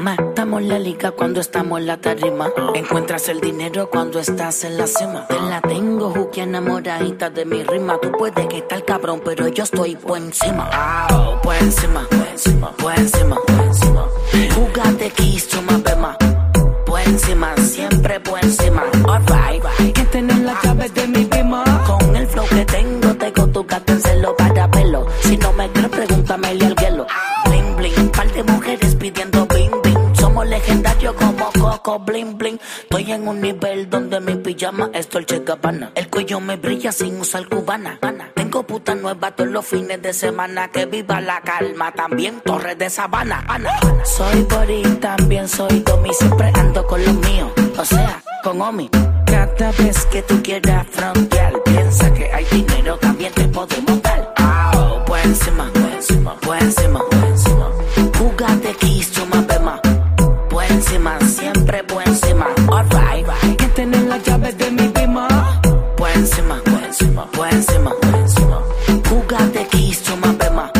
Matamos la liga cuando estamos en la tarima. Encuentras el dinero cuando estás en la cima. Te la tengo, Juki, enamoradita de mi rima. Tú puedes que estar cabrón, pero yo estoy por encima. Ah, por encima, por encima, por encima, por encima. Quiso más. Por encima, siempre por encima. Alright, que tener la llave de mi prima. Con el flow que tengo, tengo tu gato en celo para pelo. Si no me crees, pregúntame al hielo. Como Coco bling bling. Estoy en un nivel donde mi pijama es Dolce Gabbana. El cuello me brilla sin usar cubana. Tengo puta nueva todos los fines de semana. Que viva la calma, también Torres de Sabana. Soy Bori, también soy Domi. Siempre ando con los míos, o sea, con Omi. Cada vez que tú quieras frontear, piensa que hay dinero, también te podemos dar. Encima, encima, por por encima. Alright, que tener las llaves de mi bima. Por encima, por encima, por encima, por encima. Jugate quiso más bema.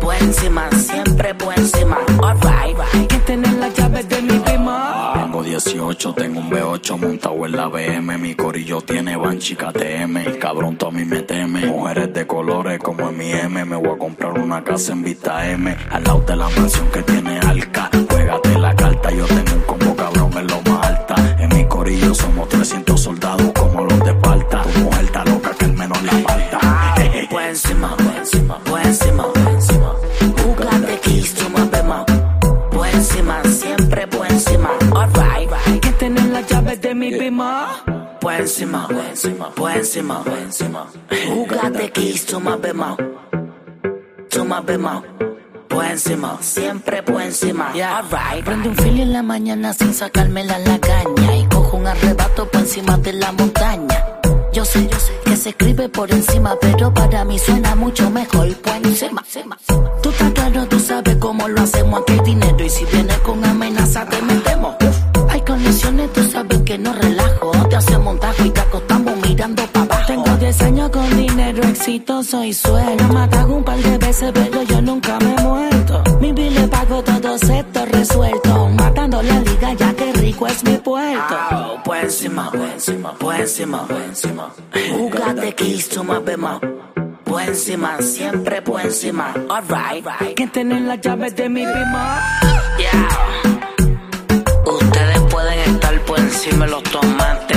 Por encima, siempre por encima. Alright, que tener las llaves de mi bima. Tengo 18, tengo un B8 montado en la BM. Mi corillo tiene Banshee KTM. El cabrón tú a mí me teme. Mujeres de colores como en mi M. Me voy a comprar una casa en Vista M. Al lado de la mansión que tiene Alca. Juégate la carta, yo tengo Por encima, por encima, por encima, por encima. Más bema. Por encima, siempre por encima. Alright, que tener las llaves de mi bima. Por encima, por encima, por encima, por encima. Más bema. Tú más bema. Por encima, siempre por encima. Alright, prende un fili en la mañana sin sacarme la lagaña. Y cojo un arrebato por encima de la montaña. Yo sé, yo sé se escribe por encima, pero para mí suena mucho mejor por encima. Tú estás claro, tú sabes cómo lo hacemos. Aquí hay dinero y si vienes con amenaza te metemos. Hay condiciones, tú sabes que no relajo. Te hacemos un tajo y te acostamos mirando para abajo. Tengo 10 años con dinero exitoso y suelo. Matado un par de veces, pero yo nunca me he muerto. Mi bill le pago todo esto resuelto. Matando la liga, ya que rico es mi puerto. Encima, por encima, por encima, encima. Jugate quiso más bema. Por encima, siempre por encima. Alright, que tener las llaves de mi bima. Yeah. Ustedes pueden estar por encima de los tomates,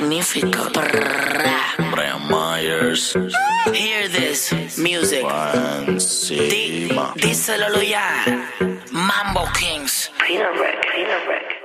Magnífico. Brian Myers. Hear this music. Por Di- encima. díselo ya. Mambo Kings. Peanut Rick. Peanut Rick.